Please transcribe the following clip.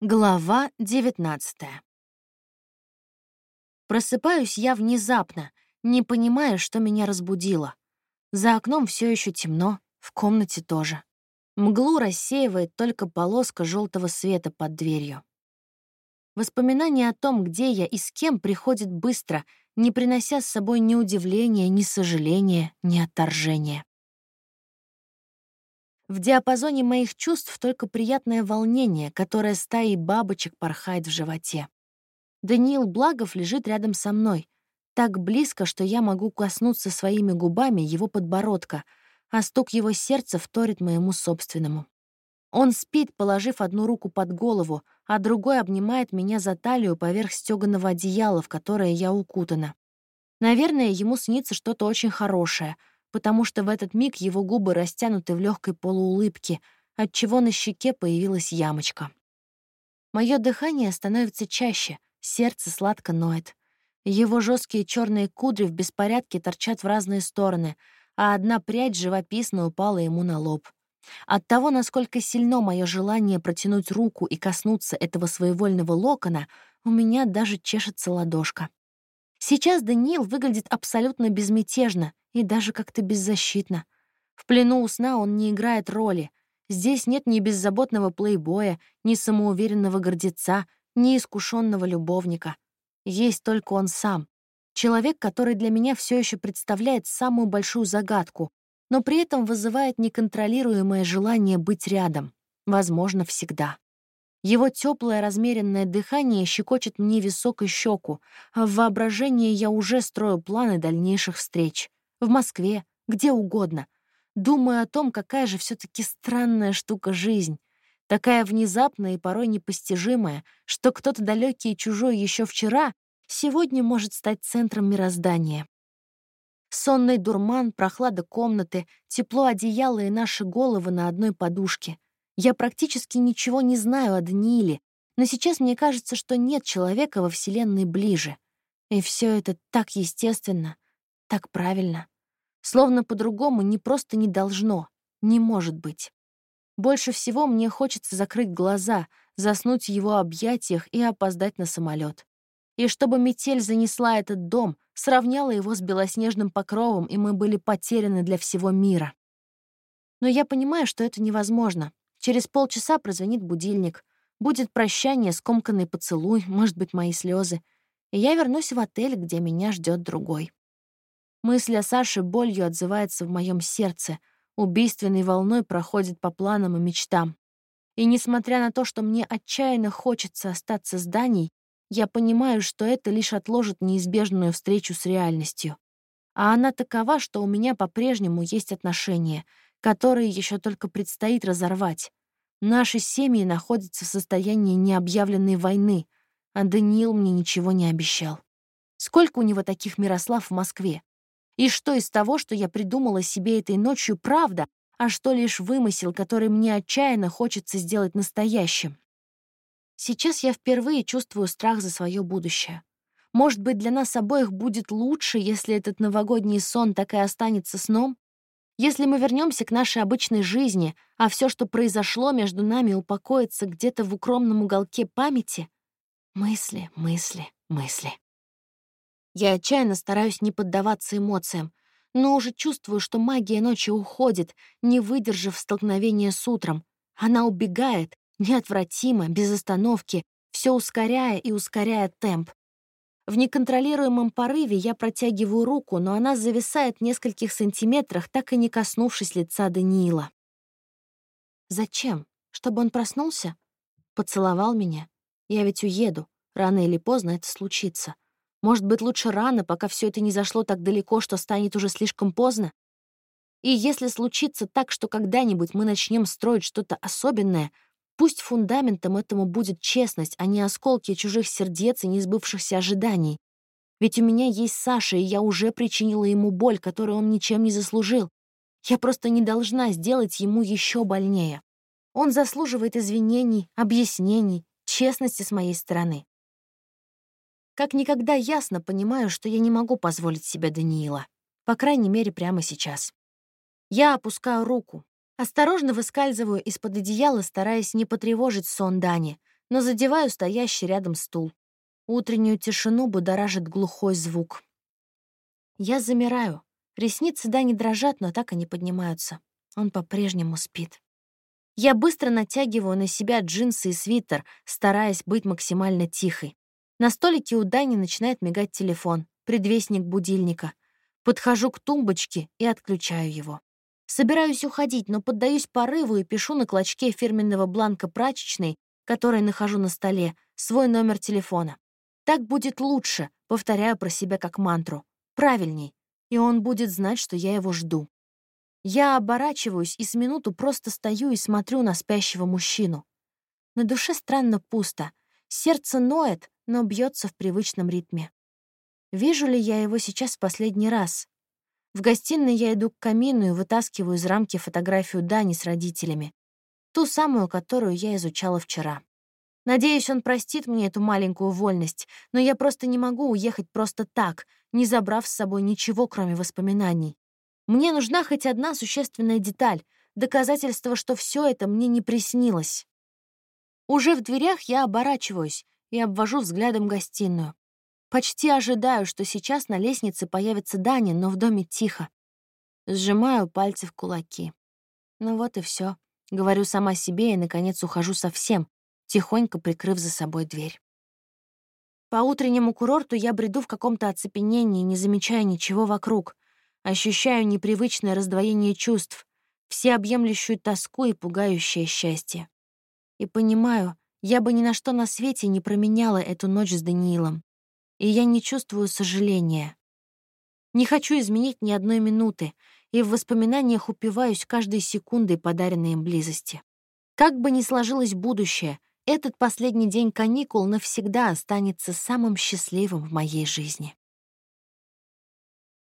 Глава 19 Просыпаюсь я внезапно, не понимая, что меня разбудило. За окном все еще темно, в комнате тоже. Мглу рассеивает только полоска желтого света под дверью. Воспоминание о том, где я и с кем, приходит быстро, не принося с собой ни удивления, ни сожаления, ни отторжения. В диапазоне моих чувств только приятное волнение, которое стаей бабочек порхает в животе. Даниил Благов лежит рядом со мной, так близко, что я могу коснуться своими губами его подбородка, а стук его сердца вторит моему собственному. Он спит, положив одну руку под голову, а другой обнимает меня за талию поверх стёганого одеяла, в которое я укутана. Наверное, ему снится что-то очень хорошее — потому что в этот миг его губы растянуты в легкой полуулыбке, отчего на щеке появилась ямочка. Мое дыхание становится чаще, сердце сладко ноет. Его жесткие черные кудри в беспорядке торчат в разные стороны, а одна прядь живописно упала ему на лоб. От того, насколько сильно мое желание протянуть руку и коснуться этого своевольного локона, у меня даже чешется ладошка. Сейчас Даниил выглядит абсолютно безмятежно и даже как-то беззащитно. В плену у сна он не играет роли. Здесь нет ни беззаботного плейбоя, ни самоуверенного гордеца, ни искушенного любовника. Есть только он сам. Человек, который для меня все еще представляет самую большую загадку, но при этом вызывает неконтролируемое желание быть рядом. Возможно, всегда. Его теплое размеренное дыхание щекочет мне висок и щеку, а в воображении я уже строю планы дальнейших встреч. В Москве, где угодно. Думаю о том, какая же все таки странная штука жизнь. Такая внезапная и порой непостижимая, что кто-то далекий и чужой еще вчера сегодня может стать центром мироздания. Сонный дурман, прохлада комнаты, тепло одеяла и наши головы на одной подушке — я практически ничего не знаю о Данииле, но сейчас мне кажется, что нет человека во Вселенной ближе. И все это так естественно, так правильно. Словно по-другому не просто не должно, не может быть. Больше всего мне хочется закрыть глаза, заснуть в его объятиях и опоздать на самолет. И чтобы метель занесла этот дом, сравняла его с белоснежным покровом, и мы были потеряны для всего мира. Но я понимаю, что это невозможно, Через полчаса прозвонит будильник. Будет прощание, скомканный поцелуй, может быть, мои слезы. И я вернусь в отель, где меня ждет другой. Мысль о Саше болью отзывается в моем сердце, убийственной волной проходит по планам и мечтам. И несмотря на то, что мне отчаянно хочется остаться с Даней, я понимаю, что это лишь отложит неизбежную встречу с реальностью. А она такова, что у меня по-прежнему есть отношения — которые еще только предстоит разорвать. Наши семьи находятся в состоянии необъявленной войны, а Даниил мне ничего не обещал. Сколько у него таких Мирослав в Москве? И что из того, что я придумала себе этой ночью, правда, а что лишь вымысел, который мне отчаянно хочется сделать настоящим? Сейчас я впервые чувствую страх за свое будущее. Может быть, для нас обоих будет лучше, если этот новогодний сон так и останется сном? Если мы вернемся к нашей обычной жизни, а все, что произошло между нами, упокоится где-то в укромном уголке памяти, мысли, мысли, мысли. Я отчаянно стараюсь не поддаваться эмоциям, но уже чувствую, что магия ночи уходит, не выдержав столкновения с утром. Она убегает, неотвратимо, без остановки, все ускоряя и ускоряя темп. В неконтролируемом порыве я протягиваю руку, но она зависает в нескольких сантиметрах, так и не коснувшись лица Даниила. Зачем? Чтобы он проснулся? Поцеловал меня? Я ведь уеду. Рано или поздно это случится. Может быть, лучше рано, пока все это не зашло так далеко, что станет уже слишком поздно? И если случится так, что когда-нибудь мы начнем строить что-то особенное — Пусть фундаментом этому будет честность, а не осколки чужих сердец и несбывшихся ожиданий. Ведь у меня есть Саша, и я уже причинила ему боль, которую он ничем не заслужил. Я просто не должна сделать ему еще больнее. Он заслуживает извинений, объяснений, честности с моей стороны. Как никогда ясно понимаю, что я не могу позволить себе Даниила. По крайней мере, прямо сейчас. Я опускаю руку, Осторожно выскальзываю из-под одеяла, стараясь не потревожить сон Дани, но задеваю стоящий рядом стул. Утреннюю тишину будоражит глухой звук. Я замираю. Ресницы Дани дрожат, но так и не поднимаются. Он по-прежнему спит. Я быстро натягиваю на себя джинсы и свитер, стараясь быть максимально тихой. На столике у Дани начинает мигать телефон, предвестник будильника. Подхожу к тумбочке и отключаю его. Собираюсь уходить, но поддаюсь порыву и пишу на клочке фирменного бланка прачечной, который нахожу на столе, свой номер телефона. Так будет лучше, повторяю про себя как мантру. Правильней. И он будет знать, что я его жду. Я оборачиваюсь и с минуту просто стою и смотрю на спящего мужчину. На душе странно пусто. Сердце ноет, но бьется в привычном ритме. Вижу ли я его сейчас в последний раз? В гостиной я иду к камину и вытаскиваю из рамки фотографию Дани с родителями. Ту самую, которую я изучала вчера. Надеюсь, он простит мне эту маленькую вольность, но я просто не могу уехать просто так, не забрав с собой ничего, кроме воспоминаний. Мне нужна хоть одна существенная деталь, доказательство, что все это мне не приснилось. Уже в дверях я оборачиваюсь и обвожу взглядом гостиную. Почти ожидаю, что сейчас на лестнице появится Даня, но в доме тихо. Сжимаю пальцы в кулаки. Ну вот и все. Говорю сама себе и, наконец, ухожу совсем, тихонько прикрыв за собой дверь. По утреннему курорту я бреду в каком-то оцепенении, не замечая ничего вокруг. Ощущаю непривычное раздвоение чувств, всеобъемлющую тоску и пугающее счастье. И понимаю, я бы ни на что на свете не променяла эту ночь с Даниилом и я не чувствую сожаления. Не хочу изменить ни одной минуты, и в воспоминаниях упиваюсь каждой секундой подаренной им близости. Как бы ни сложилось будущее, этот последний день каникул навсегда останется самым счастливым в моей жизни.